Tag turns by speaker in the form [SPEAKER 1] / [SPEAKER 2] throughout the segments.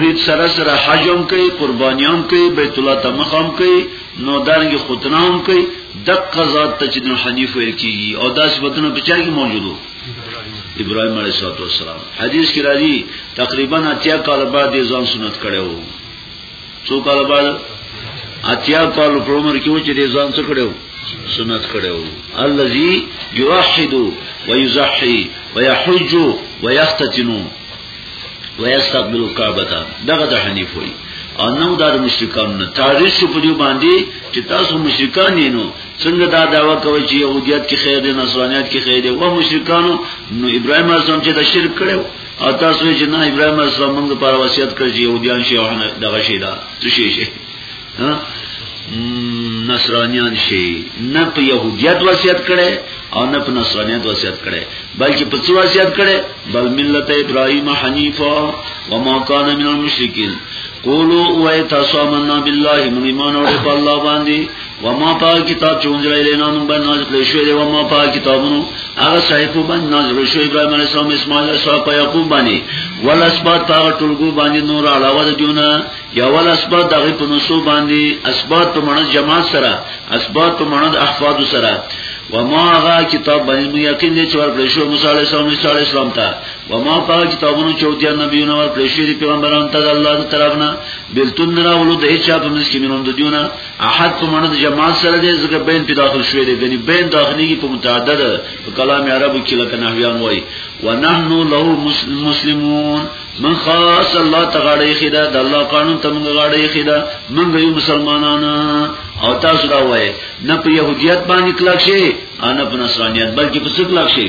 [SPEAKER 1] توحید سره سره حج هم کوي قرباني هم کوي بیت الله ته مخ هم کوي نو دانګي خطنه هم کوي دغه ذات ته چې د حنیف ویل کیږي او داس بدنه بچا کې موجودو ابراهيم عليه السلام حدیث کې راځي تقریبا اتیا کال بعد ځان سنت کړو څو کال بعد اتیا کال په عمر کې و چې دې ځان څه کړو سنت کړو الذي يوحد ويزحي ويحج ويختتن ويستقبل الكعبه دغه د حنیف وي او نو دا د مشرکانو نه تاریخ په دې باندې چې تاسو مشرکان یې نو څنګه دا داوا کوي چې يهوديت کې خیر دی نصرانيت کې خیر دی و مشرکانو نو ابراهيم اعظم چې د شرک کړو او تاسو چې نه ابراهيم عليه السلام موږ لپاره وصیت کړی چې يهوديان شي او دغه شي دا څه شي شي ها نصرانيان شي نه په يهوديت وصیت کړي او نه په نصرانيت وصیت کړي بلکې په څه وصیت کړي بل ملت ابراهيم حنيفا وما كان من المشركين قولوا وای تاسو آمنا بالله من ایمان اور په الله باندې وما پا کتاب چې انزل الینا من بن نازل کړی شوی دی وما پا کتابونو هغه صحیفه باندې نازل شوی ابراهیم علیه السلام اسماعیل علیه السلام په یعقوب باندې ول اسبات هغه ټولګو باندې نور علاوه د دیونه یا ول اسبات دغه په نسو باندې اسبات په معنی جماعت سره اسبات په معنی احفاد سره وما غا کتاب باندې یقین دي چې ورکړی شو موسی علیه السلام موسی علیه السلام ته وما پا کتابونو چې د نبیونو ورکړی شو پیغمبرانو ته الله تعالی نه بلتون راولو د هیڅ په منځ کې مونږ دیونه احد په معنی د جماعت سره دی ځکه بین په داخل شوی دی غني بین داخلي کې په متعدد په کلام عربو کې لکه نحویان وای ونحنو له مسلمون من خاص الله تعالی خدا د الله قانون ته موږ غاړې خدا موږ یو مسلمانان او تاسو دا وای نه په يهودیت باندې کلک شي ان په نصرانیت بلکې په څه کلک شي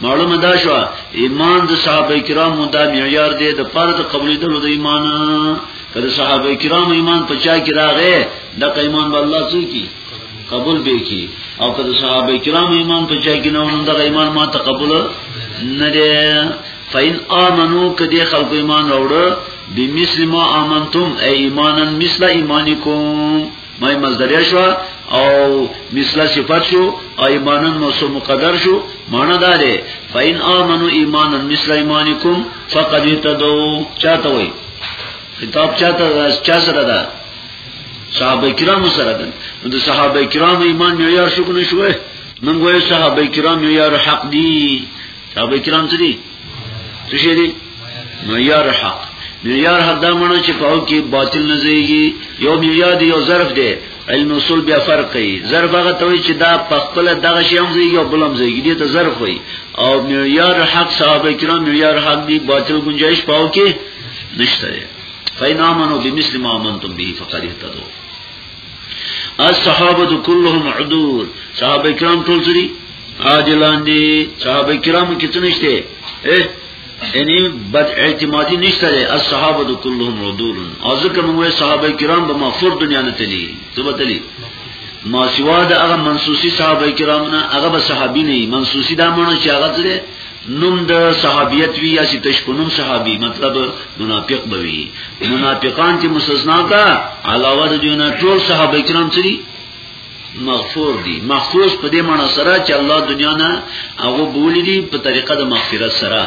[SPEAKER 1] معلومه دا شو ایمان د صحابه کرامو دا معیار دی د فرض قبولیدلو د ایمان کله صحابه کرام ایمان په چا کې راغې د ایمان به الله څو کی قبول به کی او کله صحابه کرام ایمان په چا کې نه ونن د ایمان ما تقبل نه دی فین آمنو کدی خلق ایمان راوړ بمثل ما آمنتم ای ایمانا مثل ایمانکم مای مصدر شو او مثله صفت شو او ایمانن موصوف مقدر شو معنا دا ده فین امنو ایمانن مثل ایمانکم فقد تدو چاته وای خطاب چاته چا سره ده صحابه کرام سره ده نو د صحابه کرام ایمان معیار شو کنه شوې من ګوې صحابه کرام معیار حق دي صحابه کرام څه دي څه شي دي معیار حق معیار حق دا معنی چې پاو کې باطل نه زیږي یو معیار دی یو ظرف دی علم اصول بیا فرق کوي ظرف هغه ته وي چې دا په خپل دغه شی هم زیږي او بل هم زیږي دي ته ظرف وي او معیار حق صحابه کرام معیار حق دی باطل گنجائش پاو کې نشته فإن آمنوا بمثل ما آمنتم به فقد اهتدوا الصحابه كلهم عدول صحابه کرام ټول سری عادلان دي صحابه کرامو کې څه نشته یعنی بد اعتمادی نشته ده اصحاب د كلهم ردول او ځکه موږ صحابه کرام به مغفور دنیا نه تلی څه به تلی ما سوا د هغه منسوسی صحابه کرام نه هغه به صحابي نه منسوسی دا مونږ چې هغه تل نوم د صحابیت وی یا چې تشکونم صحابي مطلب منافق بوي منافقان چې مستثنا کا علاوه د جنا ټول صحابه کرام سری مغفور دي مخصوص په دې معنی سره چې الله دنیا نه هغه بولی دي په طریقه د مغفرت سره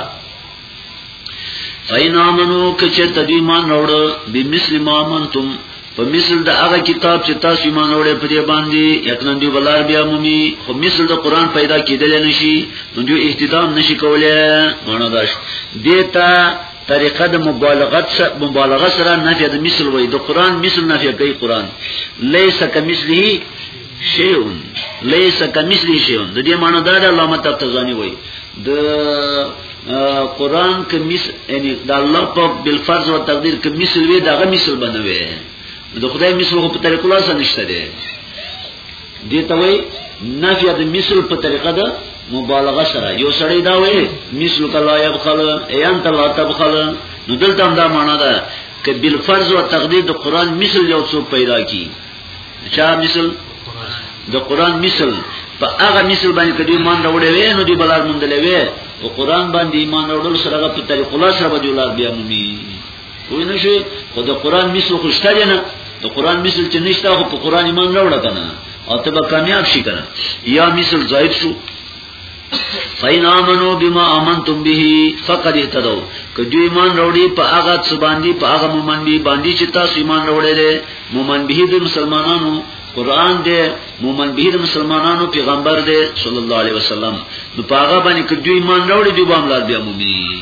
[SPEAKER 1] فین امنو کچه تدیمان نوړ به مثل ما منتم په مثل د هغه کتاب چې تاسو ایمان وروړې په دې باندې یقینا دی بلار بیا مومي خو مثل د قران پیدا کېدل نشي نو جو اهتدام نشي کولای مانو داش دیتا طریقه د مبالغت سره مبالغه سره نفی د مثل وای د قران مثل نفی کوي قران ليس کمثله شیء ليس کمثله شیء د دې معنی دا د علامه تفتزانی وای د قران کې مثل یعنی د الله په بل فرض او تقدیر کې مثل وی دغه مثل بنوي د خدای مثل خو په طریق الله سره نشته دی دې ته وایي نفي د مثل په طریقه ده مبالغه سره یو سړی دا وایي مثل کلا یبخل ایان تلا تبخل نو دلته هم دا معنا ده ک بل فرض او تقدیر د قران مثل یو څوک پیدا کی چا مثل د قران مثل په هغه مثل باندې کدی ایمان راوړې وې نو دی بلار مونږ لوي او قران باندې ایمان راوړل سره په طریق الله سره به جوړ بیا مومي وای نه شي خو د قران مثل خو شته نه د قران مثل چې نشته خو په قران ایمان نه وړه کنه او ته به کامیاب شي کنه یا مثل زائد شو فین آمنو بما آمنتم به فقد اهتدوا کدی ایمان وروړي په هغه څه باندې په هغه مومن به باندې چې تاسو ایمان وروړي دي مومن به د مسلمانانو قران دې مومن به د مسلمانانو پیغمبر دې صلی الله علیه وسلم نو په هغه باندې کدی ایمان وروړي دی به املاد بیا مومي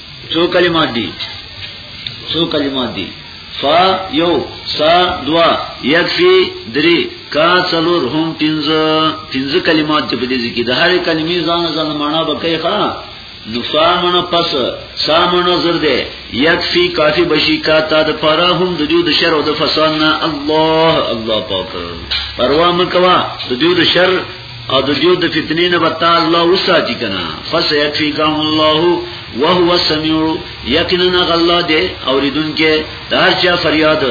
[SPEAKER 1] څو کلمات دي څو کلمات دي فا یو سا دوا یکفی دری کا څلور هم پنځه پنځه کلمات چې په دې کې د هرې کلمې ځان ځان معنا بکې ښا نفامن پس سامن زر دے یکفی کافی بشی کا تا د پارا هم د دیو د شر او د فساد نه الله الله پاک پروا مکوا د دیو د شر او د دیو د فتنې نه بتا الله وساتي کنه فس یکفیکم الله وهو السمیع یقینا الله دې اوریدونکې دار چا فریاد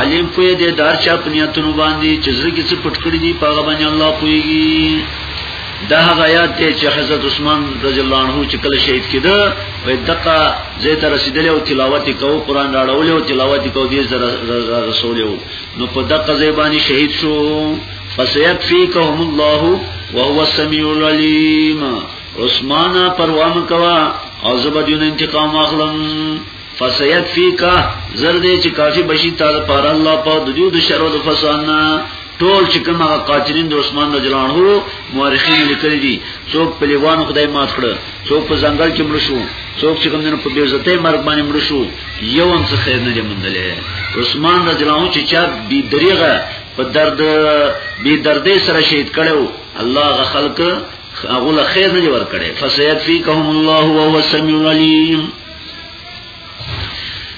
[SPEAKER 1] علیم پوی دې دار چا پنیاتونو باندې چې زړه کې څه پټ کړی دی پاغه باندې الله پویږي دا هغه آیات دی چې حضرت عثمان رضی الله عنه چې کله شهید کېده وې دقه زه ته رسیدلې او تلاوت کو قران راړولې او تلاوت کو دې زره رسولې نو په دقه زبانی شهید شو فسيكفيكهم الله وهو السميع العليم عثمان پروام کوا او زبدون انتقام اخلم فسید فی کا زرد چې کافی بشی تعالی پر الله په وجود شر او فسان ټول چې کوم هغه قاتلین د عثمان رضی الله عنه مورخین لیکل دي څوک په لیوان خدای مات کړ څوک په ځنګل کې مړ شو څوک چې کوم نه په بیزته مرګ باندې مړ شو یو هم څه خیر نه دی مندلې عثمان رضی الله عنه چې چا بي دریغه په درد بی دردې سره شهید کړو الله غ خلق هغه له خیر نه ور کړي فسید فیکهم الله وهو السمیع العلیم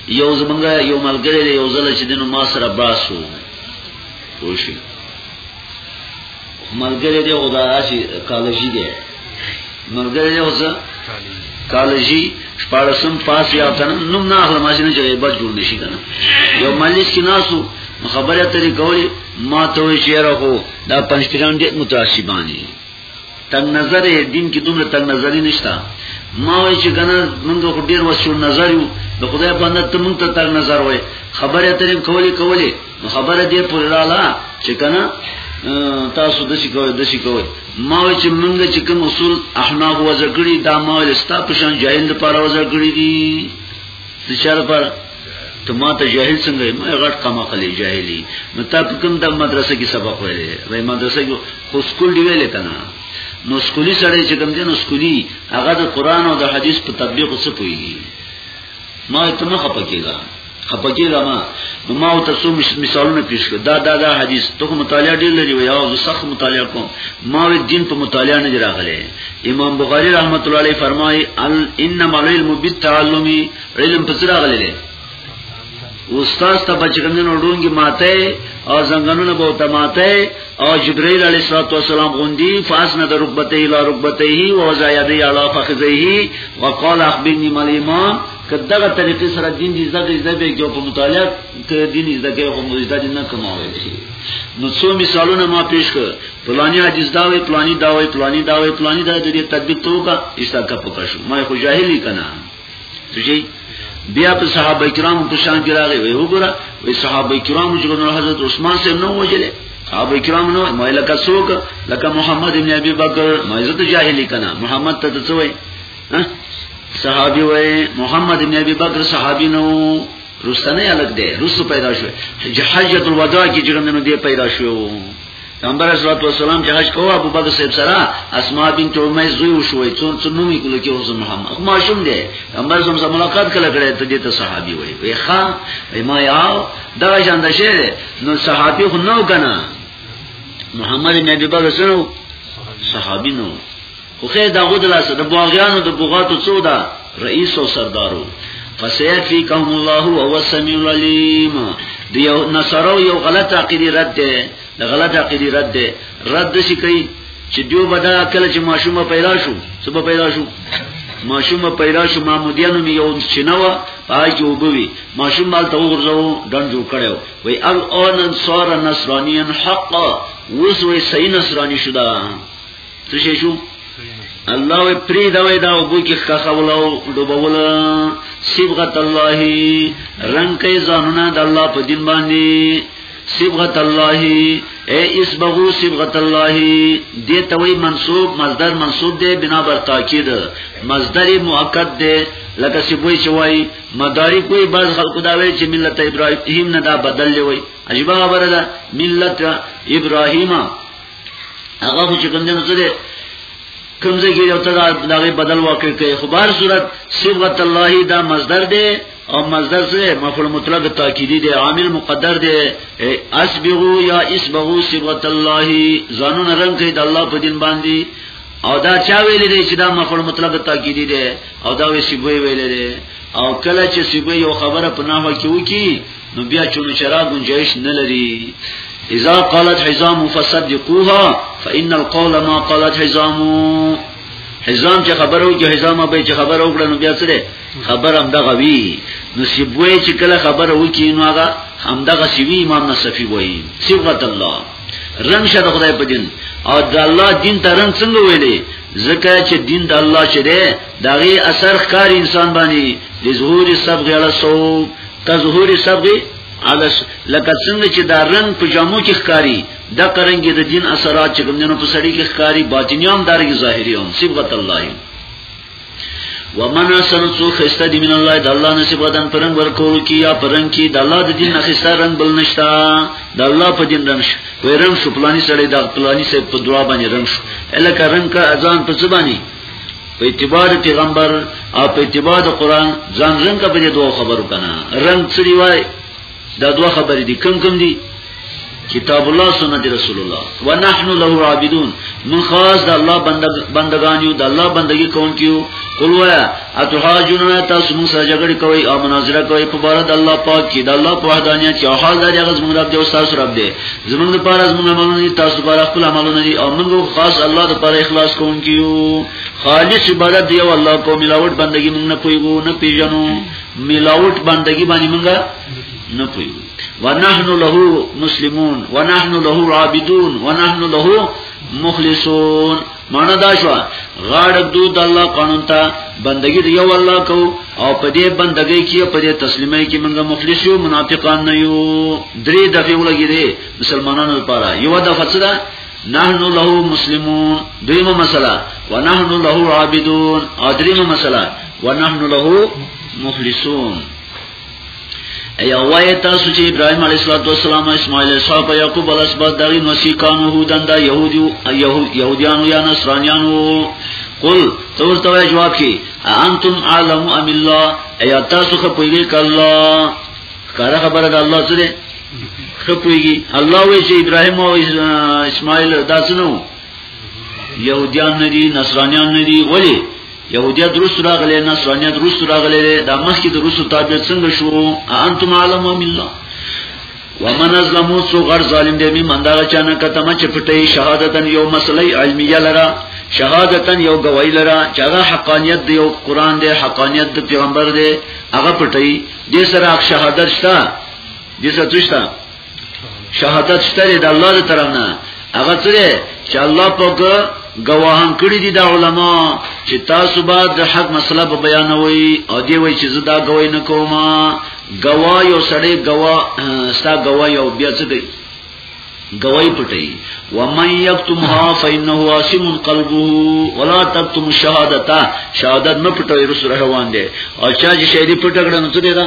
[SPEAKER 1] یو زمونږ یو ملګری یو ځل چې دنو ما سره باسو وشي ملګری دی خدای چې کالجی دی مرګ یې اوسه کالجی شپارسم پاس یا کنه نوم نه اخلم چې نه جوړې بد جوړ نشي کنه یو مجلس کې ناسو خبره ترې کوي ما ته وی چیرې هو دا پنځپیران دې متعصبان دي تن نظر دین کې دومره تن نظری نشتا ما وی چې کنه موږ خو ډیر وسو نظر یو د خدای باندې ته موږ ته تر نظر وای خبره ترې کوي کوي نو خبره دې پوری رااله چې کنه تاسو د شي کوي د شي کوي ما چې موږ چې کوم اصول احناف وځ کړی دا ما لستا په شان جاهل لپاره وځ کړی دي د چا لپاره ته ما ته جاهل څنګه ما غټ کما خلی جاهلی نو تا په کوم د مدرسې کې سبق ویلې وای مدرسې کې خو سکول دی ویلې کنه نو سکولی سره چې کوم دی نو سکولی هغه د قران او د حدیث په تطبیق څه پوي ما ته مخه پکېږي خپګی لما نو ما او تاسو مثالونه پیش کړ دا دا دا حدیث ته مطالعه ډیر لري وي او سخت مطالعه کوم ما وی دین په مطالعه نه راغلی امام بخاری رحمت الله علیه فرمای ال انما العلم بالتعلم علم په سره غللی استاد ته بچګندن وډونګي ماته او زنګنونه به ته ماته او جبرائیل علیه السلام غوندي فاس نه رکبته اله رکبته وی وزایده اعلی فخذه وقال اخبرني مل ایمان که دغه طریقې سره دین دې زده زده به کې په مطالعه کې دین زده کې خو مجدا دین نه کماوي شي نو څو مثالونه ما پیش کړ پلاني حدیث دا وی پلاني دا وی پلاني دا وی پلاني دا دې تطبیق توګه ایسا کا پکا شو ما خو جاهلی کنا چې بیا په صحابه کرامو په شان کې راغی وی وګوره وی صحابه کرامو چې نور حضرت عثمان سره نو وجلې صحابه کرام نو ما لکه څوک لکه محمد ابن ابي بکر ما عزت جاهلی کنا محمد ته څه وی صحابي وای محمد بن ابي بکر صحابي نو رستنه الګ دی رسو پیدا شو حجۃ الوداع کې جرم نو دی پیدا شو پیغمبر صلی الله علیه وسلم چې حج کوه ابو بکر صاحب سره اسماء بنت عمر زوی وشوي څون څون نومي کولو کې حضرت محمد ما شوم دی پیغمبر صلی الله ملاقات کړه کړه ته دې ته صحابي وای وای خان وای ما یاو دا شان د شعر نو صحابي خو نو کنه محمد نبی بکر سره صحابي نو خو خیر دا غو دلاسه د بوغیانو د بوغاتو څو دا رئیس او سردارو فسیق فی قوم الله هو السمیع العلیم دی یو نصرو یو غلط عقیدی رد ده د غلط عقیدی رد ده رد شي کوي چې دیو بدا کله چې ماشومه پیدا شو سبا پیدا شو ماشومه پیدا شو معمودیانو می یو چنوا پای کې وبوي ماشوم مال ته وګرځاو دن جوړ کړو وای ال اون صار نصرانیان حق وس وای صحیح نصرانی شوه څه شي شو الله وی پری دا وی دا او بو کې خخولو ډوبول صبغت الله رنگ کې ځانونه د الله په دین باندې صبغت الله اے اسبغو صبغت الله دې توي منصوب مصدر منصوب دې بنا بر تاکید مصدر مؤکد دې لکه سبوی چوي مداري کوئی باز خلق دا وی چې ملت ابراهیم نه دا بدل وي عجیب خبره ده ملت ابراهیم هغه خو چې کوم دې نو څه دې کوم ځای کې یو ته دا بدل واقع کوي خو بهر صورت صبغت الله دا مصدر دی او مصدر څه مفعول مطلق تاکیدی دی عامل مقدر دی اسبغو یا اسبغو صبغت الله زانون رنگ کې د الله په دین باندې او دا چا ویل دی چې دا مفعول مطلق تاکیدی دی او دا وی صبغه ویل دی او کله چې صبغه یو خبره په نامه کې وکی نو بیا چونو چرا گنجائش نلری اذا قالت حزام فصدقوها فان القول ما قالت حزام حزام چې خبرو کې حزام به چې خبرو کړه نو بیا څه ده خبر هم دغه وی نو سیبوی چې کله خبر وکي نو هغه هم دغه سیوی امام نصفی وایي صبغت الله رنگ شه د خدای په دین او د الله دین ته رنگ څنګه ویلې زکه چې دین د الله چې ده دغه اثر ښکار انسان باندې د ظهور صبغ علی سو کظهور صبغه علس لکه څنګه چې دا رنگ په جامو کې ښکاری د قرنګ د دین اثرات چې کوم دینو په سړی کې ښکاری باطنی هم داري ظاهری هم صبغت الله ومن سن سو خسته دی من الله د الله نصیب بدن پرنګ ورکول کی یا پرنګ کی د الله د دین نخسته رنگ بل نشتا د الله په دین رنگ شو وی رنگ شو پلانی سړی د پلانی سړی په دعا باندې رنگ شو الکه رنگ کا اذان په زبانی په اتباع پیغمبر او په اتباع قرآن ځان رنګ په دې دوه خبرو کنه رنګ څه دی وای دا دوه خبرې دي کم کم دي کتاب الله سنت رسول الله ونحن له عابدون من خاص د الله بندگان یو د الله بندگی کون کیو قل ویا اتحاجون تاسو موږ سره جګړه کوي او مناظره کوي په بار د الله پاک کې د الله په وحدانیت چې حال دا هغه زموږ رب دی او تاسو رب دی زمونږ لپاره زمونږ عملونه دي تاسو لپاره خپل عملونه دي او موږ خاص الله لپاره اخلاص کوونکي یو خالص عبادت دی او الله کو ملاوت بندگی موږ نه کویو نه پیژنو ملاوت بندگی باندې موږ نه کویو ونحن له مسلمون ونحن له عابدون ونحن له مخلصون مانا دا شو غاړ دو د الله قانون ته بندگی دی یو الله کو او په دې بندګۍ کې په دې تسلیمۍ کې موږ مخلص یو منافقان نه یو درې دفعه ولګې دي مسلمانانو لپاره یو دفعه څه ده نحنو له مسلمون دویمه مسله ونحنو له عابدون او دریمه مسله ونحنو له مخلصون ای اوای تاسو چې ابراهيم عليه السلام اسماعیل اسحاق یعقوب الاسباط دغه نسیکان يهودان دا يهوديو يهوديانو یا نصرانيانو قل تو ورته جواب کی انتم عالم ام الله ایا تاسو خو پوهیږئ ک الله کار خبره د الله سره خو پوهیږي الله وی چې ابراهيم او اسماعیل داسنو يهوديان نه دي نصرانيان نه دي ولی يهوديت روس راغلي نصرانيت روس راغلي دا مخکې د روسو تابع څنګه شو انتم عالم من الله ومن ازلمو سو غر ظالم دی می مندا چانه کتم چې پټي شهادتن یو مسلې علمیه لرا شهادتن یو گواہی لرا چې هغه حقانیت دی او قران دی حقانیت د پیغمبر دی هغه پټي دې سره شهادت شته دې سره شهادت شته د الله تر طرف نه هغه سره چې الله پاک گواهان کړی دي دا علما چې تاسو به د حق مسله په بیانوي او دی وای چې زدا گواهی نه کوم گواه یو سړی گواه ستا گواه یو بیا څه کوي گواہی پټي ومن یکتمها فانه واسم قلبه ولا تکتم الشهادت شهادت نه پټوي رسول روان دي او چا چې شهادت پټ کړنو څه دي دا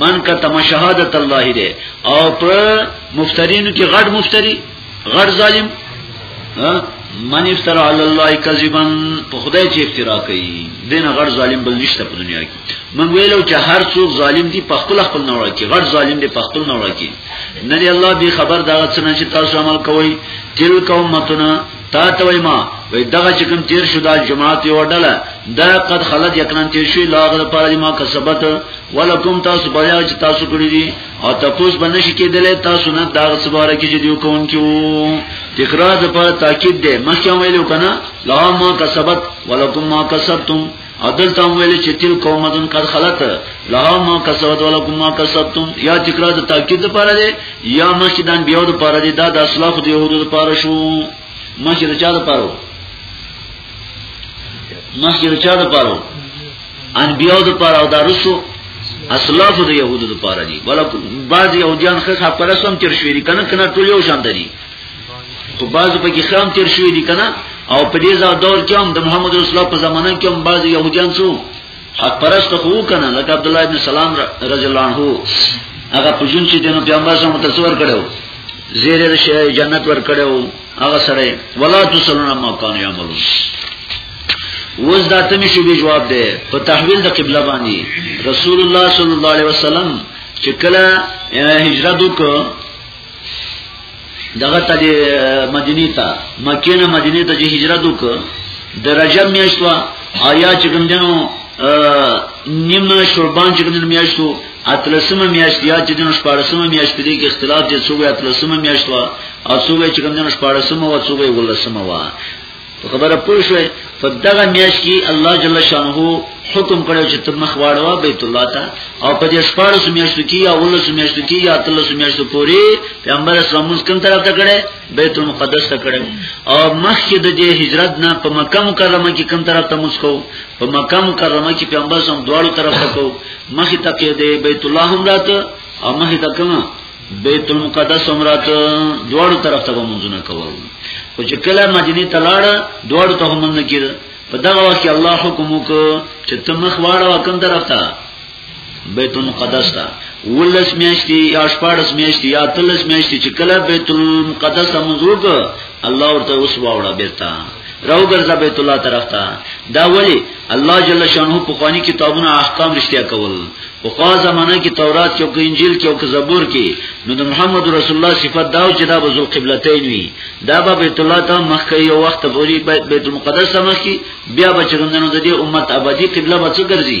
[SPEAKER 1] من کا تم شهادت الله دې او په مفترینو کې غټ مفتری غټ ظالم من افترا علی الله کذبا په خدای چې افترا کوي دین غړ ظالم بل نشته په دنیا کې من ویلو چې هر څوک ظالم دی په خپل خپل نوړه کې غړ ظالم دی په خپل نوړه کې نه دی الله به خبر دا څنګه چې تاسو عمل کوئ تل کومتنا تا ته وای ما وای دغه چې کوم تیر شو دا جماعت یو ډله دا قد خلد یکنن تیر شو لاغه د پاره ما کسبت ولکم تاسو بیا چې تاسو کړی دي او تاسو باندې شي کېدل تاسو نه دا سباره کې چې دیو کون کیو تکرار د پاره تاکید ده مخکې ویلو کنه لا ما کسبت ولکم ما کسبتم او دلته هم ویل چې تل قومتن قد خلت لها ما کسبت ولکم ما کسبتم یا تکرار د تاکید لپاره دی یا مخکې د انبیو لپاره دی دا د اسلاف د یهودو لپاره شو مخکې د چا لپاره مخکې د چا لپاره انبیو لپاره او د رسو اسلاف د یهودو لپاره دی ولکم بعض یهودیان خه خپل سم تر شویری کنه کنه ټول یو شان دي او بعض په کې خام تیر شوی دي کنه او په دې ځا دور کې هم د محمد رسول الله په زمانه کې هم بعض يهوديان څو حق پرست خو کنه لکه عبد الله ابن سلام رضی الله عنه هغه په جون چې دنو پیغمبر سره متصور کړو زیره د جنت ور کړو هغه سره ولا تسلون ما کان یعملون وز دا تمی شوی جواب ده په تحویل د قبله باندې رسول الله صلی الله علیه وسلم چې کله هجرت وکړ دغه ته مدینه ته مکه نه مدینه ته هجرت وکړ د رجب میاشت وا آیا چې کوم دنو نیمه شربان چې کوم دنو میاشتو اتلسمه میاشت یا چې دنو شپارسمه میاشت دې کې اختلاف چې څوګه اتلسمه میاشت وا او څوګه چې کوم دنو شپارسمه وا څوګه ولسمه وا په خبره پوه شوې په دغه میاش کې الله جل شانه حکم کړو چې تم مخواړوا بیت الله ته او په دې شپږ سمیاشتو کې یا ول سمیاشتو کې یا تل سمیاشتو پوري پیغمبر اسلام موږ کوم طرف ته کړه بیت المقدس ته کړه او مخکې د دې هجرت نه په مکه مکرمه کې کوم طرف ته موږ کو په مکه مکرمه کې پیغمبر سم دواړو طرف ته کو مخې ته کې دې بیت الله هم راته او مخې ته کومه بیت المقدس عمرات دوړو طرف ته منځونه کول خو چې کله مدینه ته لاړ دوړو ته هم نه کېد په دغه وخت کې الله حکم وکړ چې ته مخ واړه کوم طرف ته بیت المقدس ته ولس میاشتي یا شپارس میاشتي یا تلس میاشتي چې کله بیت المقدس ته منځوګ الله ورته اوس واوړه بیرته راو ګرځا بیت الله طرف ته دا ولی الله جل شانه په خواني کتابونو احکام رښتیا کول په خوا زمانه کې تورات کې او انجیل کې او زبور کې نو د محمد رسول الله صفات دا چې دا بزل قبلتین وي دا به بیت الله ته مخ کې یو وخت پوری بیت المقدس مخ کې بیا بچګندنو د دې امت ابدي قبله بچ ګرځي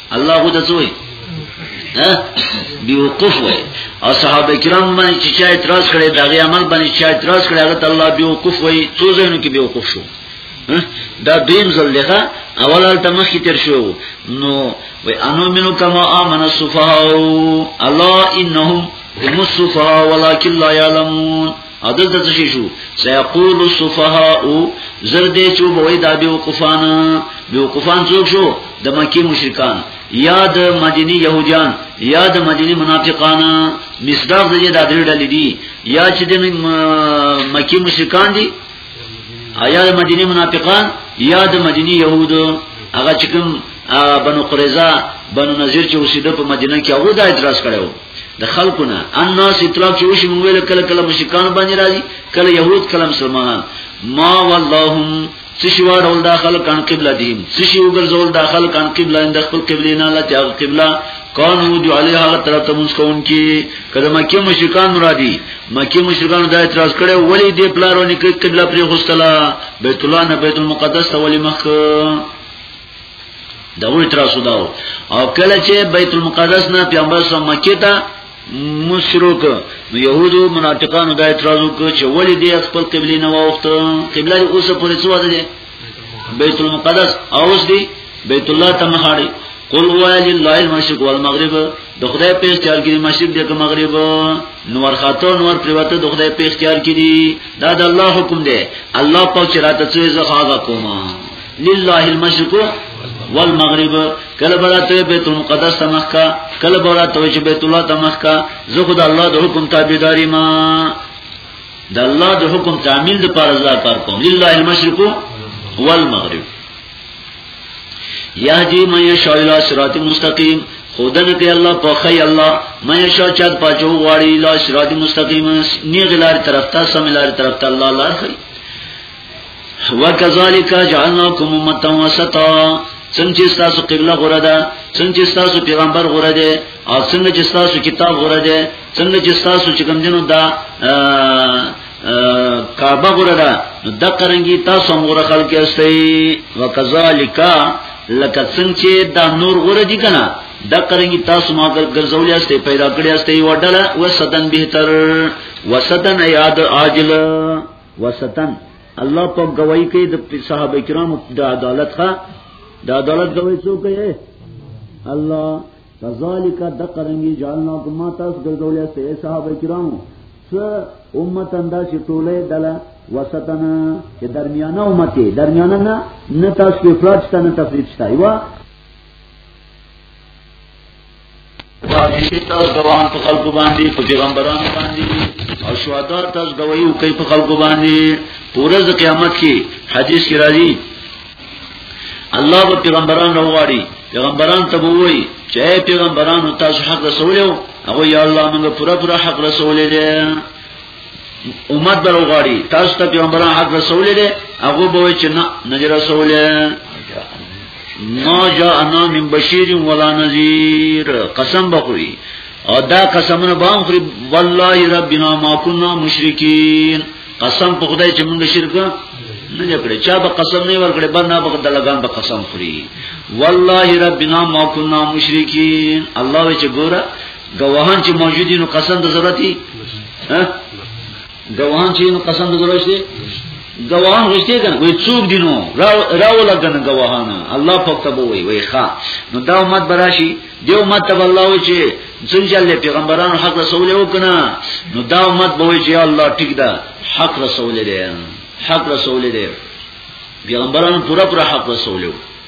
[SPEAKER 1] الله هو د زوی بیوقوف وای او صحابه کرام باندې چې چا اعتراض کړي دا غي عمل باندې چا اعتراض کړي هغه الله بیوقوف وای څو ځینو کې بیوقوف شو دا دیم ځل دغه اول ال تمخی تر شو نو و انو منو کما امن الصفاو الله انهم هم الصفا ولكن لا يعلمون او دلته څه شي شو سيقول السفهاء زرد چو بوي دا بيو قفان بيو قفان څوک شو د مکی مشرکان یا د مدینی يهوديان یا د مدینی منافقان مصداق دې د درې ډلې دي یا چې د مکی مشرکان دي یا د مدینی منافقان یا د مدینی يهود هغه چې کوم بنو قریظه بنو نذیر چې اوسېده په مدینه کې هغه دا اعتراض کړو د خلکو نه الناس اطلاق چې وشي موږ ویل کله کله مشکان باندې راځي کله يهود کله مسلمانان ما واللهم سشوا ډول داخل کان قبله دیم سشي وګرځول داخل کان قبله اند خپل قبله نه لا تیاغ قبله کانو دی علیه هغه طرف ته مونږ کوون کی کله مکه مشرکان مرادی مکه مشرکان دا اعتراض کړي ولی دی پلارونه کې قبله پر غوستله بیت الله نه بیت المقدس ته ولی مخ دغه اعتراض وداو او کله چې بیت المقدس نه پیغمبر صلی الله علیه وسلم مکه ته مشروک نو يهودو منافقانو دا اعتراض وکړ چې ولې دې خپل قبله نه وخته قبله اوسه پورې څه وځي بیت المقدس اوس دی بیت الله ته مخاړي قل هو لله المشرق والمغرب د خدای په اختیار کې مشرق دی که مغرب نور خاطر نور پریوته د خدای په اختیار کې دی دا د الله حکم دی الله په چرته څه زخه کومه لله المشرق والمغرب کله براته بیت المقدس ته مخکا کله براته چې بیت الله ته مخکا زه خدای الله د حکم تابعداري ما د الله د حکم تعمیل د پر ځای کار کوم لله المشرق والمغرب یهدی من یشاء الی صراط مستقیم خودنه کوي الله په خی الله مې شو چات پاجو غواړي لا صراط مستقیم نیغ لار طرف ته سم لار طرف ته الله لار خي وکذالک جعلناکم امه وسطا څنګه چې تاسو قبله غره ده څنګه چې تاسو پیغمبر غره ده او څنګه چې تاسو کتاب غره ده څنګه چې تاسو چې کوم دینو دا کعبه غره ده د قرنګي تاسو هم غره خلک استئ وکذالک لکه څنګه چې دا نور غره دي کنه د قرنګي تاسو ما ګرځولې استئ پیدا کړې استئ وډله وسدن بهتر وسدن یاد عاجل وسطن الله په گواہی کې د صحابه کرام د عدالت ښا د عدالت گواہی څوک یې الله کذالک دقرنګي جاننا کما تاسو ګرځولې سه صحابه کرام س امت اندا چې ټوله دلا وسطن چې درمیانه امت دی درمیانه نه نه تاسو افراط ستنه تفریط شته وابشي تاسو دوان په خلکو باندې په پیغمبرانو باندې او شهدا تاسو دوایو کوي په خلکو باندې پورز قیامت کې حدیث کې راځي الله په پیغمبران راوړي پیغمبران ته وایي چې پیغمبرانو تاسو حق رسولیو هغه یا الله موږ پورا پورا حق رسولې دي امت درو غاړي تاسو ته پیغمبران حق رسول دي هغه به چې نه نه رسول ما جاءنا من بشیر ولا نذیر قسم بخوری او دا قسمونه به خوري والله ربنا ما كنا مشرکین قسم په خدای چې موږ شرک نه جوړې چا به قسم نه ورکړي بر نه به دلګان به قسم خوري والله ربنا ما كنا مشرکین الله چې ګوره گواهان چې موجود دي نو قسم د ضرورت دي ها گواهان چې نو قسم د ضرورت دي گواهان غشته کنه وای څوک دي نو راو لګنه گواهان الله پاک ته وای وای ښا نو دا امت براشي دی امت ته الله و چې څنګه له پیغمبرانو حق رسول یو کنه نو دا امت به وای چې الله ټیک ده حق رسول دی حق رسول دی پیغمبرانو پورا پورا حق رسول یو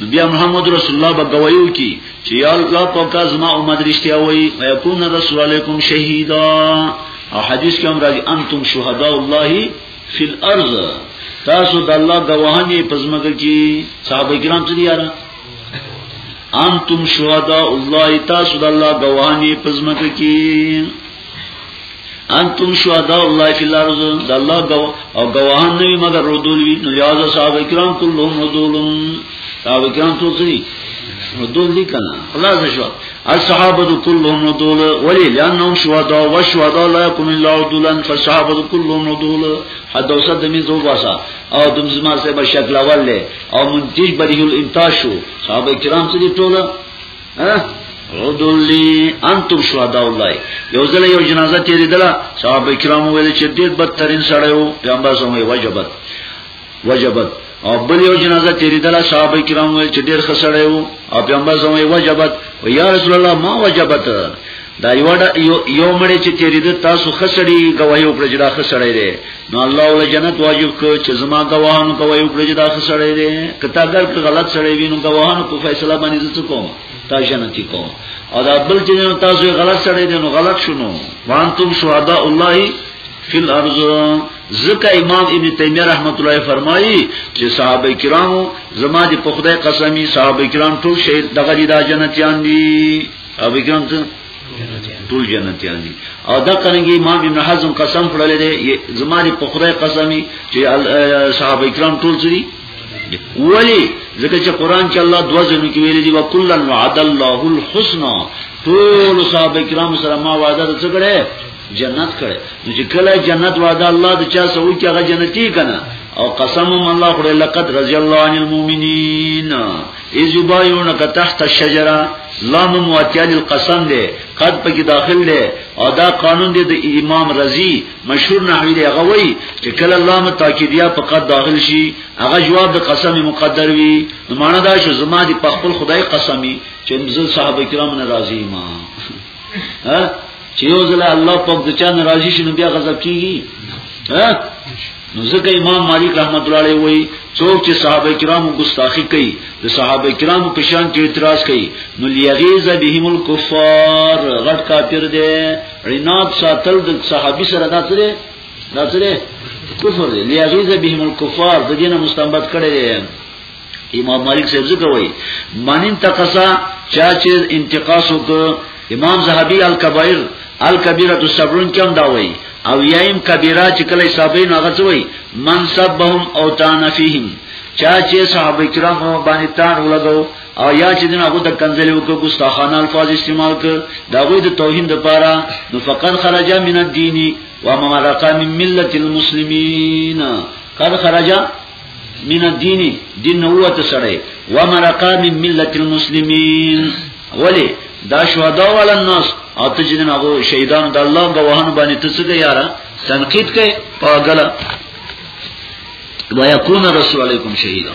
[SPEAKER 1] نو بیا محمد رسول الله به گوايو کی چې یا الله پاک زما امت رښتیا وایي ويكون رسول علیکم شهیدا او حدیث کې هم راځي انتم شهدا الله فی الارض تاسو د الله گواهانی پزماګه کی صحابه کرام ته یاره انتم شهدا الله تاسو د الله گواهانی پزماګه کی انتم شهداء الله فی الارض د الله گو او گواهان نه مگر ردول وی نو یاد صاحب کرام کلهم ردول صاحب کرام ټول سری ردول دي کنه خلاص شو الصحابه كلهم ردول ولی لانهم شهداء و شهداء لا يكون الا ردولا فالصحابه كلهم ردول حد اوسه د میزو باسا او د مزما سه به شکل اول له او منتج بریه الانتاج شو صاحب کرام سری ټول عدلی انتم شهدا الله یو ځل یو جنازه تیرې دلا صحابه کرامو ویل چې دې بدترین سړی وو پیغمبر صلی الله علیه وجبت وجبت او بل یو جنازه تیرې دلا صحابه کرامو ویل چې ډیر خسړی وو او پیغمبر صلی الله علیه وجبت و یا رسول الله ما وجبت دا یو دا یو مړی چې تیرې ده تاسو خسړی گواہی وکړه چې دا خسړی دی نو الله ول جنت واجب کړ چې زما گواهانو گواہی وکړه چې دا خسړی دی کته اگر که غلط سړی وینو گواهانو په فیصله باندې زه کوم تا جنتی کوم او دا بل چې نو تاسو غلط سړی دی نو غلط شونو وانتم شهداء الله فی الارض ځکه امام ابن تیمیه رحمت الله فرمایي چې صحابه کرامو زما د په خدای قسمی صحابه کرام ټول شهید دغه د جنتیان دي او بګان ته ټول جنتیان دي او دا قرنګي امام ابن حزم قسم خړلې دي زماري په خدای قسمي چې صحابه کرام ټول سړي ولی ځکه چې قران کې الله دوا ځنو کې ویلي دي وکلا وعد الله الحسنى ټول صحابه کرام سره ما وعده څه کړې جنت کړي نو چې کله جنت وعده الله د چا سو کې هغه جنتی کنه او قسم الله خدای لقد رضی الله عن المؤمنین اذ یبایونک تحت الشجره لام مواتیه للقسم ده قد پکې داخل ده او دا قانون دی د امام رضی مشهور نحوی دی هغه وایي چې کله لام تاکیدیه په قد داخل شي هغه جواب د قسم مقدر وي نو معنا دا چې زما دی په خپل خدای قسمی چې زه صحابه کرام ناراضی ما ها چې یو ځل الله پاک د چا ناراضی شنو بیا غضب کیږي ها نو ځکه امام مالک رحمت الله علیه وایي څوک چې صحابه کرامو ګستاخی کوي د صحابه کرامو په شان کې اعتراض کوي نو لیغیظ بهم الکفار غټ کافر دی رینات ساتل د صحابي سره دا څه دی دا څه دی کفر دی لیغیظ بهم الکفار د دینه مستنبط کړي دی امام مالک صاحب څه کوي مانین تقصا چا چې انتقاص وک امام زهبي الکبائر الکبیره الصبرون کوم دا وای او یایم کبیره چې کله صابین هغه څه وای منصبهم او تان فیهم چا چې صحابه کرام باندې تان ولګو او یا چې دین هغه د کنځلې وکړو ګستاخانه الفاظ استعمال ک دا غوی د توهین د پاره نو فقط خرج من الدین و ممرقا من ملت المسلمین قد خرج من الدین دین نووت سره و مرقا من ملت المسلمین ولی دا شهدا ول الناس او ته چې هغه شهیدان د الله غواهان باندې ته څه یارا تنقید کوي پاګل ويكون رسول علیکم شهیدا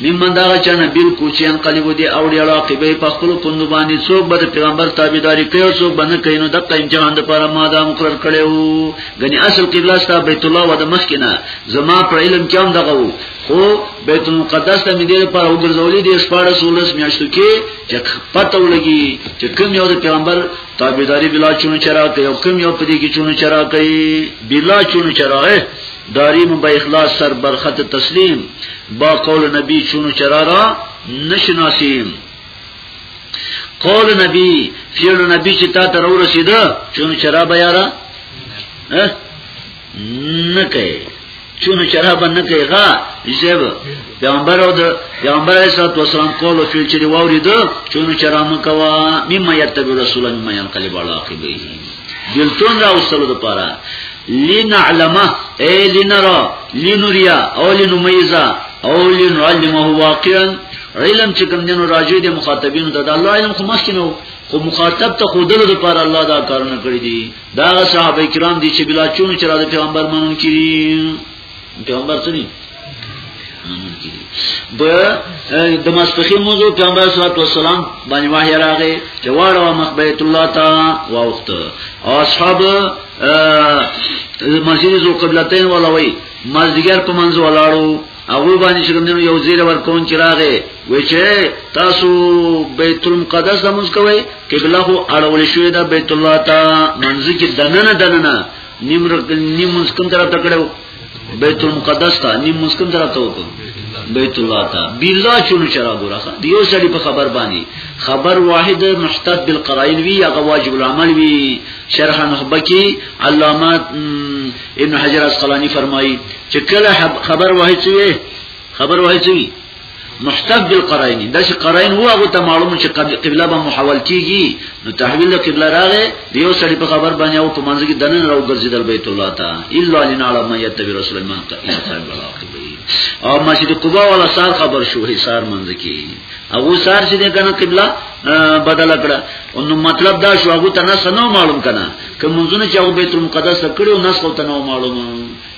[SPEAKER 1] ممن دا چانه بیل کوچیان قلب دی اوړي علاقه به په خپل کندو باندې څوک به پیغمبر تابعداري کوي او څوک باندې کینو د قیم جهان د پر ما دا مقرر کړو غني اصل قبله ستا بیت الله و د مخکنه زما پر علم کې هم دغه وو خو بیت المقدس ته مې دې پر وګرځولې دې شپاره سولس میاشتو کې چې پته ولګي چې کوم یو د پیغمبر تابعداري بلا چونو چرا کوي او کوم یو په دې کې چونو چرا کوي بلا چونو چرا داریم به اخلاص سر برخط تسلیم با قول نبی چونو چرا را نشناسیم قول نبی فعل نبی چې تا تر ورسیده چونو چرا به یارا نه کوي چونو چرا به نه کوي غا یسب پیغمبر او د پیغمبر علیه السلام قول او فعل چې وورید چونو چرا مکوا مما یتبع رسول مما ينقلب علی عقبیه بلتون را وصلو دا پارا لنعلمه اے لنرا لنریا او لنمیزا او لنعلمه واقعا علم چې کوم دینو راجع دي مخاطبینو ته د الله علم خو مخکې نو خو مخاطب ته خودلو د پر الله دا کارونه کړی دي دا صحابه کرام دي چې بلا چون چې را د پیغمبر منون کړي پیغمبر څه دي د د مسخې موضوع پیغمبر صلی الله علیه وسلم باندې وحی راغی چې واړو مخ بیت الله تا واوخت او اصحاب مسجد ذو قبلتین ولوي مسجدګر په منځ ولاړو هغه باندې چې کومنه یو زیر ورکون چې راغې وای چې تاسو بیت المقدس د موږ کوي قبله هو اړول شوې ده بیت الله ته منځ کې دننه دننه نیم رک نیم مسکم طرف ته کړو بیت المقدس ته نیم مسکم طرف ته وکړو بیت الله ته بالله چونو چرا ګورا دیو سړي په خبر باندې خبر واحد محتد بالقرائن وی یا واجب العمل وی شرح نخبه کی علامه ابن حجر اسقلانی فرمایي چې کله خبر واحد شوی خبر واحد شوی محتب بالقرائن دا چې قرائن هو هغه ته معلومه چې قبله به محول کیږي نو تحویل د قبله راغې دیو سړي په خبر باندې او په منځ کې دنه راو ګرځیدل بیت الله ته الا ان علم یتبع رسول الله قائم صاحب العاقبه او مسجد قباء ولا سار خبر شو هي سار منځ کې هغه سار چې د کنه قبله بدل کړه نو مطلب دا شو هغه ته نه سنو معلوم کنه کوم منځونه چې هغه بیت المقدس کړو نه سو ته نو معلومه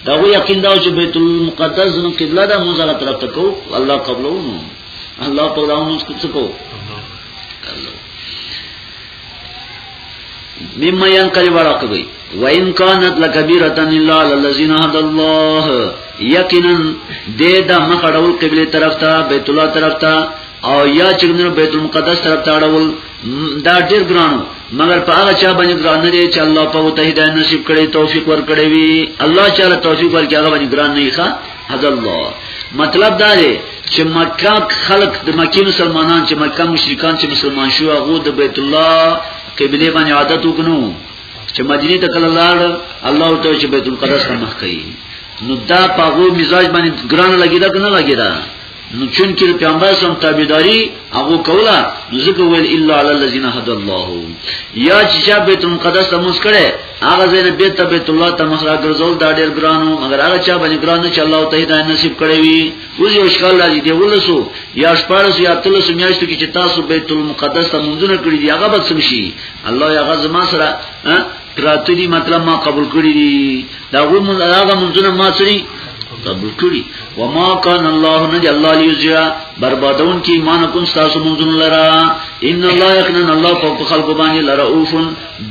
[SPEAKER 1] دا وی یقین دا چې بیت المقدس زموږ قبله ده موږ هغه طرف ته کو الله قبلو نو الله په داو موږ څه کو مما ينقل ورقبي وان كانت لكبيره الا للذين هدى الله یقینا د د مخړول قبله طرف ته بیت الله طرف ته او یا چې بیت المقدس طرف ته اړول دا ډیر ګرانو مگر په هغه چا باندې ګران نه دی چې الله په وته هدایت نصیب کړي توفیق ورکړي وي الله تعالی توفیق ورکړي هغه باندې ګران نه ښه حد الله مطلب دا دی چې مکه خلق د مکه مسلمانان چې مکه مشرکان چې مسلمان شو هغه د بیت الله قبله باندې عادت وکړو چې مدینه ته کله لاړ الله ته چې بیت القدس ته مخ کړي نو دا په غو مزاج باندې ګران لګیدا کنه لګیدا نو چون کې پیغمبر سم تابعداري هغه کوله نو ځکه ویل الا علی الذین هدى الله یا چې شاه بیت المقدس ته موس کړي هغه زین بیت بیت الله ته مخرا ګرځول دا ډیر ګرانو مگر هغه چا باندې ګرانو چې الله ته هدایت نصیب کړي وي اوس یو ښکار لري دی ولسو یا شپارس یا تلسو میاشتو کې چې تاسو بیت المقدس ته منځونه کړی دی هغه به څه شي الله یا غزما سره پراته دي مطلب ما قبول کړی دي دا غو مون هغه مونږونه ما سری قبول کړی و ما کان الله نه دی الله لیزیا بربادون کی ایمان کوم تاسو مونږونه لرا ان الله یقینا الله په خلق باندې لرؤف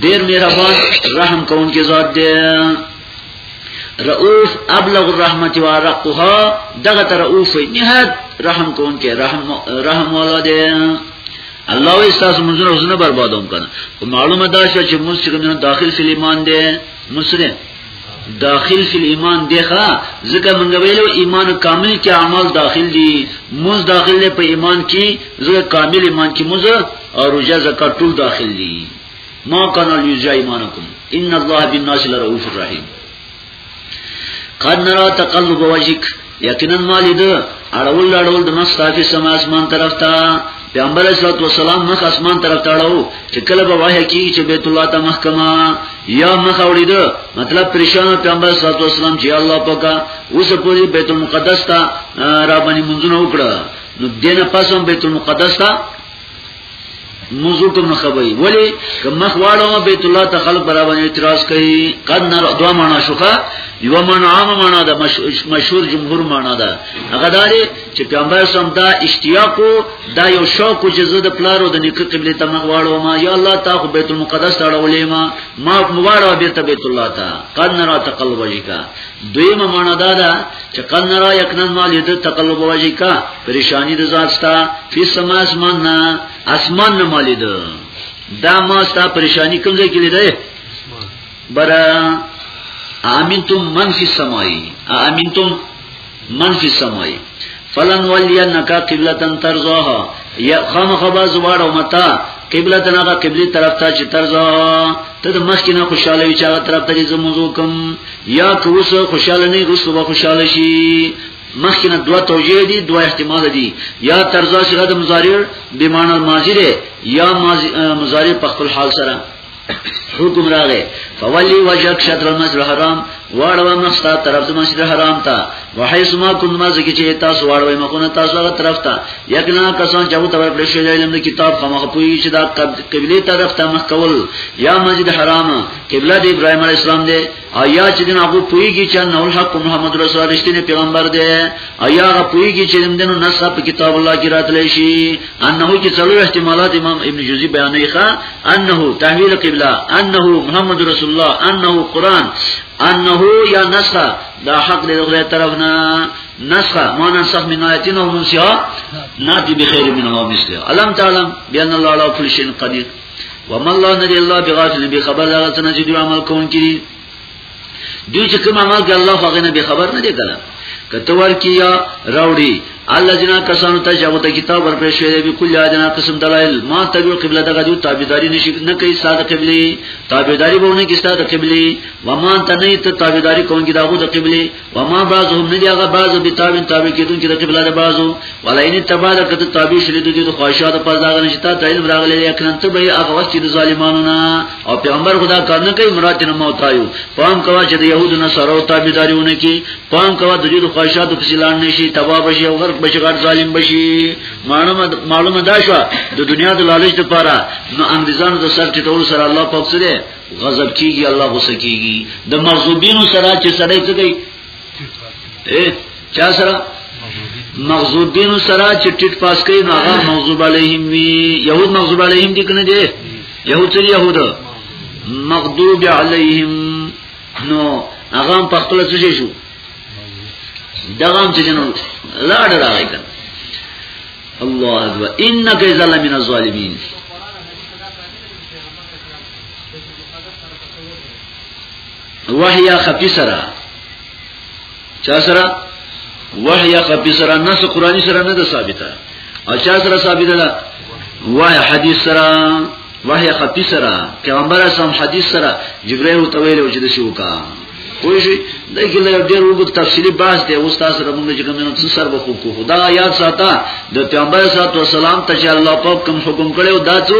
[SPEAKER 1] ډیر مهربان رحم کون کی ذات دی رؤوف ابلغ الرحمت و رقها دغه رؤوف نهایت رحم کون کی رحم رحم والا دی الله وی تاسو مونږ نه وزنه بربادوم کنه او معلومه دا شو چې موږ څنګه نه داخل فی ایمان دی مسره داخل فی ایمان دی ښا ځکه مونږ ویلو ایمان کامل کې اعمال داخل دي موږ داخل دی په ایمان کې ځکه کامل ایمان کې موږ او روزه زکات ټول داخل دي ما کان الیجا ایمانکم ان الله بالناس لرؤوف الرحیم قد نرا تقلب وجهک یقینا مالید اړول اړول د مستافي سم اسمان طرف ته پیغمبر صلی الله علیه وسلم مخ اسمان طرف ته اړو چې کله به وایي کی چې بیت الله ته محکمه یا مخ اورید مطلب پریشان پیغمبر صلی الله علیه وسلم چې الله پاکه اوس پوری بیت المقدس ته را باندې منځونه وکړه نو دینه پاسم بیت المقدس ته موضوع ته مخبي ولی که مخ واړو بیت الله ته خلق برابر اعتراض کوي قد نر دوا معنا شوخه یو معنا عام معنا ده مشهور جمهور معنا ده هغه داري چې پیغمبر سم دا اشتیاق دا یو شوق چې زه د پلارو د نیکه قبله ته مخ واړو ما یا الله تا خو بیت المقدس ته اړولې ما ما واړو بیت بیت الله ته قد نر تقلب وجهک دویمه معنا دا ده چې قد نرا یقینا ما لید تقلب وجهک پریشانی د ذات ستا فی سما اسمان نه اسمان نه مالید دا ما ستا پریشانی کوم ځای کې لیدای برا امنتم من فی السماء امنتم من فی السماء فلن ولینک قبلتن ترزوها یا خامخ با زواړو متا قبلتن هغه قبلی طرف ته چې ترزوها ته د مخ کې نه خوشاله وي چې هغه طرف ته زموږ کوم یا که اوس خوشاله نه رسو به خوشاله شي مخکنه دوا توجیه دي دوا احتمال دي یا ترزا صيغه د مضارع به معنی ماضی ده یا مضارع په خپل حال سره حکم راغې فولی وجهک شطر المسجد الحرام واړو مخستا طرف د مسجد الحرام ته وحيث ما كنت ما زکه چې تاسو واړو مخونه تاسو هغه طرف ته یقینا کسان چې تور پر شی علم د کتاب فمخ پوي چې دا قبله طرف ته مخ کول یا مسجد الحرام قبله د ابراهيم عليه السلام دی ایا چې دین هغه پویږي چې نو الحق محمد رسول الله رښتینی پیغمبر دی ایا هغه پویږي چې دین نو نسخه په کتاب الله کې راتلی شي انه کې څلور احتمالات امام ابن جوزی بیانې ښه انه تحویل قبله انه محمد رسول الله انه قران انه یا نسخه دا حق دی دغه طرف نه نسخه مون انسخ من آیتین او منسیها ناتی بخیر منها مثله علم تعلم بیان الله علی کل شیء قدیر وما الله ندی الله بغافل به خبر هغه څنګه چې دوی عمل کوون کړي دوی چې کوم عمل کوي الله هغه نه به خبر نه دی کړه کته ورکیا راوړي الله جنا کسانو ته جواب ته کتاب ورپې شوی دی کله جنا قسم دلایل ما تبع قبله دغه جو تابعداري نشي نه کوي ساده قبلي تابعداري بونه کې ساده قبلي ومان ته نه ته تابعداري کوونکی داغو د قبلي وما بعضهم ندی هغه بعضو به تابع تابع کیدون چې د قبله د بعضو ولین تبع د کته تابع شری د دې د خواهشاتو په ځای غن شتا تعین راغلی یقینا ته به هغه وخت چې د ظالمانو نه او پیغمبر خدا کار نه کوي مراد نه موتایو پام کوا چې د يهودو نه سره تابعداریونه کی پام کوا د دې د خواهشاتو په سیلان نشي تبع بشي او غرق بشي غړ ظالم بشي معلومه معلومه دا شو د دنیا د لالچ لپاره نو انګریزانو د سر چې تول سره الله پاک سره غضب کیږي الله غصه کیږي د مغضوبینو سره چې سړی څه کوي اے چا سره مغضوبینو سره چې ټیټ پاس کوي نو هغه مغضوب علیهم وی يهود مغضوب علیهم دي کنه دي يهود چې يهود مغضوب علیهم نو هغه په خپل څه شو دغه چې جنو لاړ راغی الله اکبر انک ظالمین الظالمین وحیا خفی سره چا سره وحیا خفی سره نس قرآنی سره نه ده ثابته او چا سره ثابته ده وحی حدیث سره وحی خفی سره پیغمبر اسلام حدیث سره جبرائیل ته ویل او چې د شو کا پوه شي دا کې له ډېر وګت تفصیلی بحث دی اوس تاسو سره موږ چې کوم نن څه سر بخو کو خدا یاد ساته د پیغمبر صلی الله علیه وسلم ته چې الله پاک کوم حکم کړو دا څو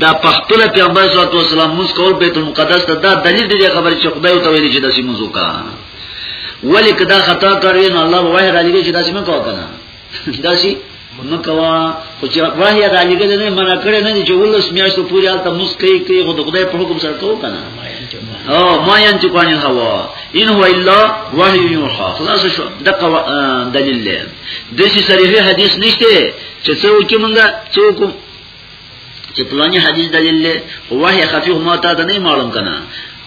[SPEAKER 1] دا پخپل پیغمبر صلی الله علیه وسلم موږ کول بیت المقدس ته دا دلیل دی خبر چې خدای ته ویل چې داسې موږ وکا ولیک دا خطا کړی نو الله وایي را لګي چې داسې موږ کوو کنه داسې نو کوا خو چې وایي را لګي نه منع کړی نه چې ولس میاشتو پورې حالت موږ کوي کوي خو خدای په حکم سره کوو کنه او ما ينتي قان الهوا ان هو الا وحي يوحى خلاص شو دغه دلیل دی د شي صریح حدیث نشته چې څوک مونږه څوک چې پلاني حدیث دلیل له وحی خفیه ما ته نه معلوم کنه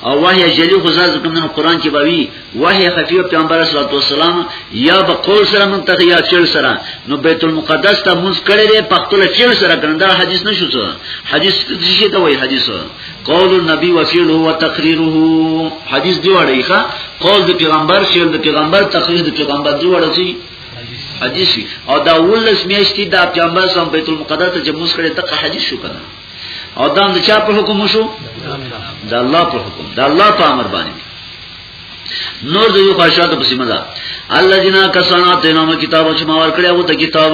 [SPEAKER 1] او وحی جلی خو زاز کوم نه قران کې باوی وحی خفیه پیغمبر صلی الله علیه وسلم یا به قول سره منتقی یا چل سره نو بیت المقدس ته مونږ کړی دی په خپل چل سره ګرنده حدیث نشو څه حدیث څه ته وایي حدیث قول النبی و فعله و تقریره حدیث دی وړی ښا قول د پیغمبر فعل د پیغمبر تقریر د پیغمبر دی وړی حدیث او دا ولس میاشتي د پیغمبر صلی الله علیه وسلم مقدس ته جموس کړي ته حدیث شو کنه او دا د چا په حکم شو دا الله په حکم دا الله په امر باندې نور د یو خاصات په سیمه ده الذين كسرنا تنام کتاب چې ما ورکړی وو ته کتاب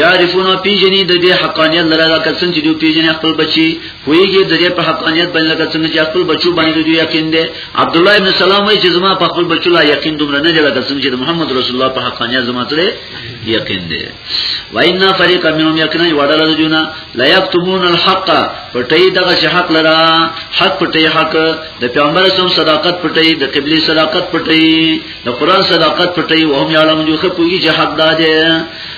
[SPEAKER 1] يعرفون پیجنې د دې حقانيت لره دا کسن چې دوی پیجنې خپل بچي ویږي د دې په حقانیت باندې لکه څنګه چې خپل بچو باندې دوی یقین دي عبد الله ابن سلام وایي چې زما په خپل بچو لا یقین دومره نه دی لکه څنګه چې محمد رسول الله په حقانیت زما سره یقین دي واینا فريق منهم یقینا وړل د جنا لا یكتمون الحق پټي دغه حق لرا حق پټي حق د پیغمبر سم صداقت پټي د قبلي صداقت پټي د قران صداقت پټي وهم یعلمون جو خپوږي چې حق داده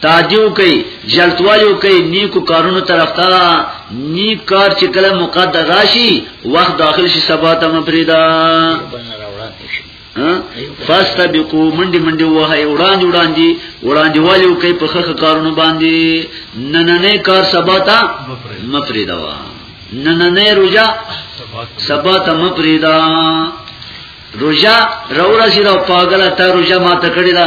[SPEAKER 1] تادیو کوي جلتوالیو کوي نیکو کارونو طرف ته نیک کار چې کله مقدر راشي وخت داخل شي سبا ته مفریدا فاستبقو منډي منډي وهي وړاندې وړاندې وړاندې والي کوي په خخ کارونو باندې نن نه کار سبا ته مفریدا وا نن نه روزا سبا ته مفریدا روزا روزا چې دا پاګل ته روزا ماته کړی دا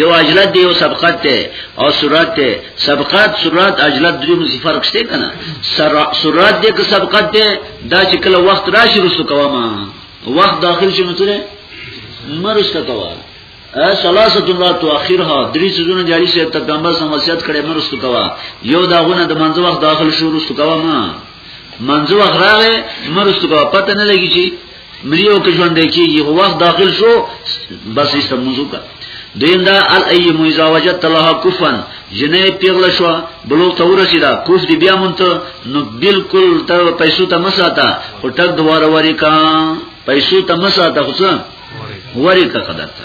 [SPEAKER 1] یو اجلت دی یو سبقت دی او سرعت دی سبقت سرعت اجلت دریو مزي فرق شته کنه سرعت دی که سبقت دی دا چې کله وخت راشي رسو کوم وخت داخل شي نو تر مرسته کوه سلاسه الله تؤخرها درې سيزونه جاری شه ته پیغمبر سم وصیت کړي مرستو کوا یو داغونه د منځ وخت داخل شو رستو کوا ما منځ وخت راغې مرستو کوا پته نه لګی چې مړی او که ژوند کیږي هو وخت داخل شو بس یې سمونځو کا دین دا الایه مویزا وجدت لها کفن جنې پیغله شو بلو ته ورسیدا کوف دی بیا مونته نو بالکل ته پیسو ته مساته او ټک دواره وری کا پیسو ته مساته خو څه وری کا قدرته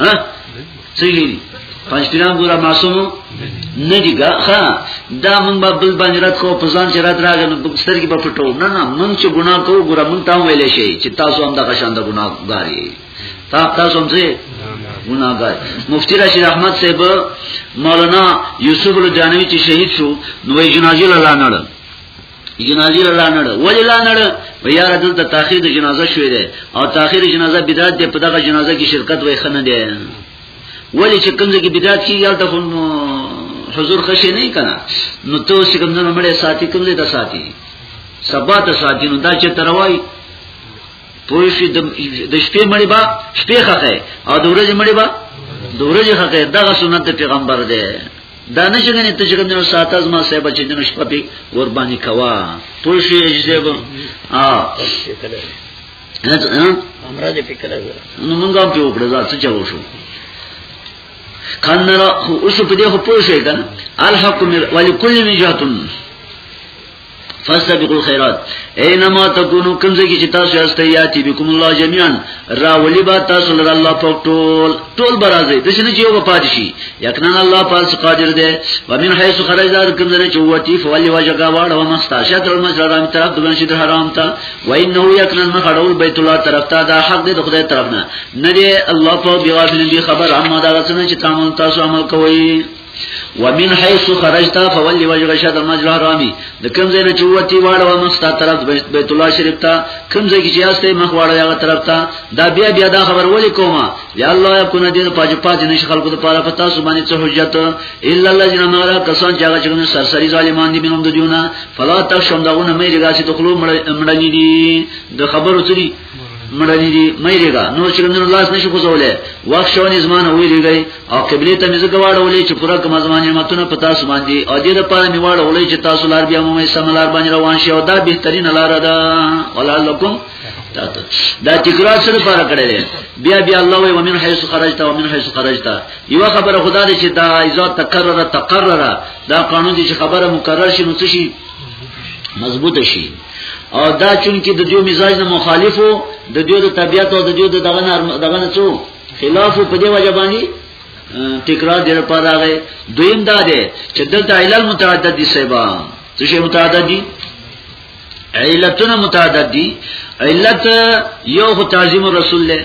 [SPEAKER 1] ها صحیح دي پنځ پیران ګوره معصوم نه دي ښا دا مونږ به بل باندې رات کو په ځان چې رات راغی نو سترګې په پټو نه نه مونږ چې ګناه کوو ګوره مونږ ته ویلې شي چې تاسو هم دغه شان د ګناهګار یې تا تاسو هم څه ګناګار مفتی رشید احمد صاحب مولانا یوسف الجانوی چې شهید شو نو جنازه لاله نه جنازي لا نړ ولې لا نړ بیا دلته تاخير د جنازه شوې ده او تاخير جنازه بدعت ده په دغه جنازه کې شرکت وای خنه ده ولې چې کوم ځای کې بدعت کیږي هلته خو حضور خشه نه کنا نو ته چې کوم نه مړې ساتي کوم دې د ساتي سبا ته ساتي نو دا چې تروای پوه شي د شپې مړې با شپې خخه او د ورځې مړې با د ورځې خخه دغه سنت پیغمبر ده دا نشه غنې ته چې کوم نو ساته از ما صاحب چې دنه شپه په قرباني کوا پوه شي چې به ا
[SPEAKER 2] امره دې فکر
[SPEAKER 1] نو موږ هم په وکړه ځا څه چلو شو کانرا اوس په دې خو پوه شي کنه الحق ولکل نجاتن فسبقوا الخيرات اينما تكونوا کوم ځای چې تاسو یاست یاتی بكم الله جميعا راولي با تاسو لر الله په ټول ټول برازي د شنه چې یو پاتې شي یقینا الله پاس قادر دی ومن حيث خرج دار کوم ځای چې وتی فولي واجګه واړه و مستا شتر المسجد حرام طرف دغه شي حرام ته و انه یقینا من خړول بیت الله طرف ته دا حق دی د خدای طرف نه نه دی الله په بیغافل دی خبر اما دا څنګه چې تاسو عمل کوئ ومن حيث خرجت فول وجهك شطر المسجد الحرام د کوم ځای نه چوتي واړه و مخ ستاسو طرف بیت الله شریف ته کوم ځای کې چې یاسته مخ واړه هغه طرف ته دا بیا بیا دا خبر ولې کومه یا الله یکونه دې پاج پاج نش خلکو ته پاره پتا سبحانه څه حجت الا الذين مغرا کسان چې هغه چې سرسری ظالمان دي بنوم د دیونه فلا تخشم دغونه مې رګاسي دخلو مړنی دي د خبرو چری مړنی دی مې ریګا نو چې نن لاس نشو کوزولې وخت شو نظمان وې ریګي او قبله ته مې زګواړولې چې پورا کوم ځمان نعمتونه په تاسو باندې او دې لپاره مې واړولې چې تاسو لار بیا مې سملار باندې روان شي او دا بهترین لار ده ولعلکم تاسو دا تکرار سره پاره کړل بیا بیا الله وی ومن حيث خرجت ومن حيث خرجت یو خبره خدا دې چې دا ایزاد تکرر تکرر دا قانون دې چې خبره مکرر شي نو څه شي مضبوط شي او دا چون کې د دیو مزاج نه مخالفو د دیو د طبیعت او د دیو د دغه دغه نه څو خلاف په دی وجه باندې تکرار دې پر راغی دویم دا دی چې دلته علل متعدد دي سبا څه شی متعدد دي علتونه متعدد دي علت یو خو تعظیم رسول الله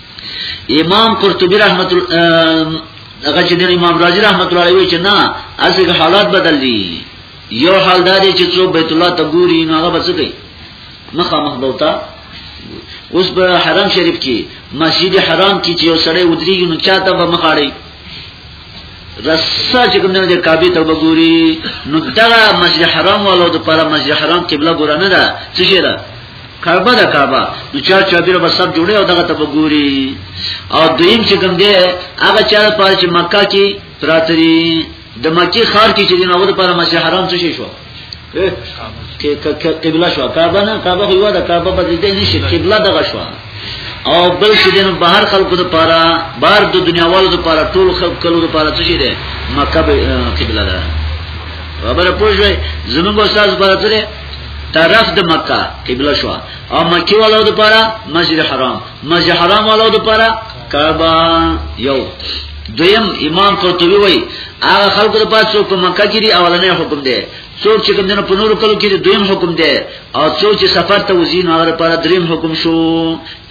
[SPEAKER 1] امام قرطبی رحمت هغه چې د امام رازی رحمت الله علیه چې نه اسه حالات بدل دي یو حال دا دی چې څو بیت الله ته ګوري نو هغه بس کوي مخه مخ دوتا اوس په حرم شریف کې مسجد حرام کې چې یو سړی ودریږي نو چاته به مخاړي رسا چې کوم نه د کعبه ته وګوري نو دا مسجد حرام ولو د پر مسجد حرام قبله ګور نه ده څه شي ده کعبه ده کعبه نو چا چا بیره بس سب جوړه او دغه ته وګوري او دویم چې کوم دی هغه چا پر چې مکه کې پراتري د مکه خار کې چې دینه ور پر مسجد حرام څه شي شو قبله شو کعبه نه کعبه خو دا کعبه په دې نشي قبله دغه شو او بل چې دین بهر خلکو لپاره بهر د دنیا والو لپاره ټول خلکو لپاره څه شي ده مکه قبله ده خبره پوښوي زموږ استاد لپاره څه طرف د مکه قبله شو او مکی والو لپاره مسجد حرام مسجد حرام والو د پاره کعبه یو دویم امام قرطبي وای هغه خلکو د پاسو په مکه کې دی اولنې حکم دی څوک چې کوم دنه په نور کلو کې دویم حکم دی او څوک چې سفر ته وځي نو هغه لپاره دریم حکم شو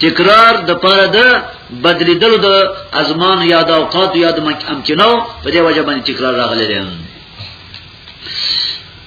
[SPEAKER 1] تکرار د پاره د بدلیدل د ازمان یا د اوقات یا د امکنو په دې وجه باندې تکرار راغلی دی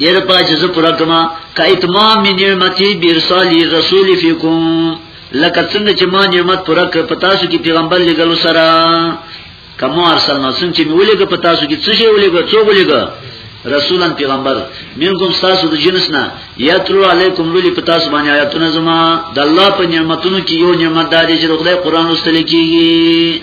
[SPEAKER 1] دیر پاچه زه پورا کما کا اتمام می نعمتی بیرسالی رسول فیکم لکه څنګه چې ما نعمت پورا کړ پتا سو کې پیغمبر لګلو سره کما ارسلنا څنګه چې مولګ پتا سو کې څه شی ولګ څو ولګ رسولن پیغمبر منکم تاسو د جنس نه یتلو علیکم للی پتا سو باندې آیاتونه زما د الله په نعمتونو کې یو نعمت داري چې خدای قران واستل کیږي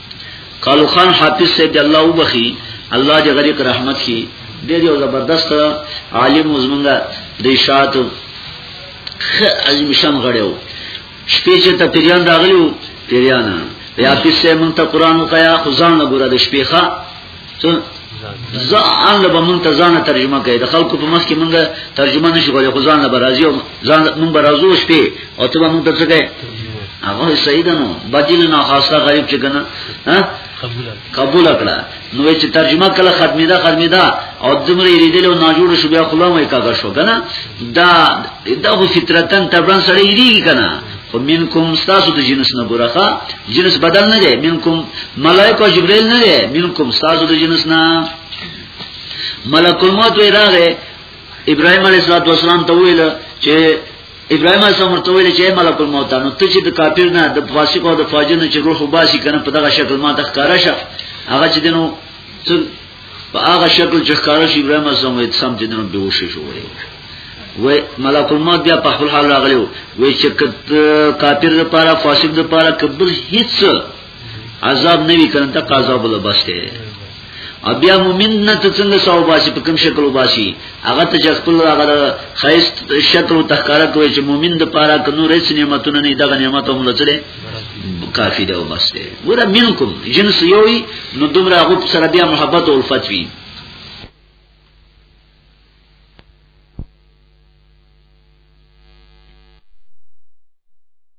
[SPEAKER 1] کالو خان حافظ سے دی الله وبخي الله دې غریق رحمت کی دې یو زبردست عالم زمونږه د اشاعت خ عظیم شان غړیو شپې چې ته پیران راغلو پیران یا پیسې مونږ ته قران وکیا خزان غره د شپې ښا ته ځان له بمون ته ځان ترجمه کوي د خلکو په مخ کې مونږ ترجمه نشو کولای خو ځان له برازي او ځان مونږ برازو شپې او ته مونږ ته څه کوي هغه صحیح ده نو بدیل نه خاصه غریب چې کنه ها قبول کړه نو چې ترجمه کله ختمه ده ختمه ده او دمرې ریدل او ناجوړ شو بیا خلا مې کاګه شو کنه دا دا فطرتن تبرن سره یې کنه خو منکم تاسو د جنس نه ګورخه جنس بدل نه دی منکم ملائکه جبرئیل نه دی منکم تاسو د جنس نه ملک الموت وی راغه ابراهيم عليه السلام ته ویل چې ابراهيم عليه السلام ته ویل چې ملک الموت نو ته چې د کافر نه د فاسق او د فاجر نه چې روح وباسي کنه په دغه شکل ما د ښکارا شه هغه چې دنو په هغه شکل چې ښکارا شي ابراهيم اسلام وې سم چې دنه به وشي شو وې وې ملک الموت بیا په خپل حال راغلو وې چې کافر لپاره فاسق لپاره کبل هیڅ عذاب نه وی کړن ته قضا بل بسته او بیا مومن نه ته څنګه ساو باسي په کوم شکل وباسي هغه ته چې خپل هغه خیست شکل او تخکارا کوي چې مومن د پاره کنو رس نعمتونه نه دغه نعمت هم لڅره کافی دی او بس دی ګوره منکم جنس یوی نو دومره غو سره بیا محبت او الفت وی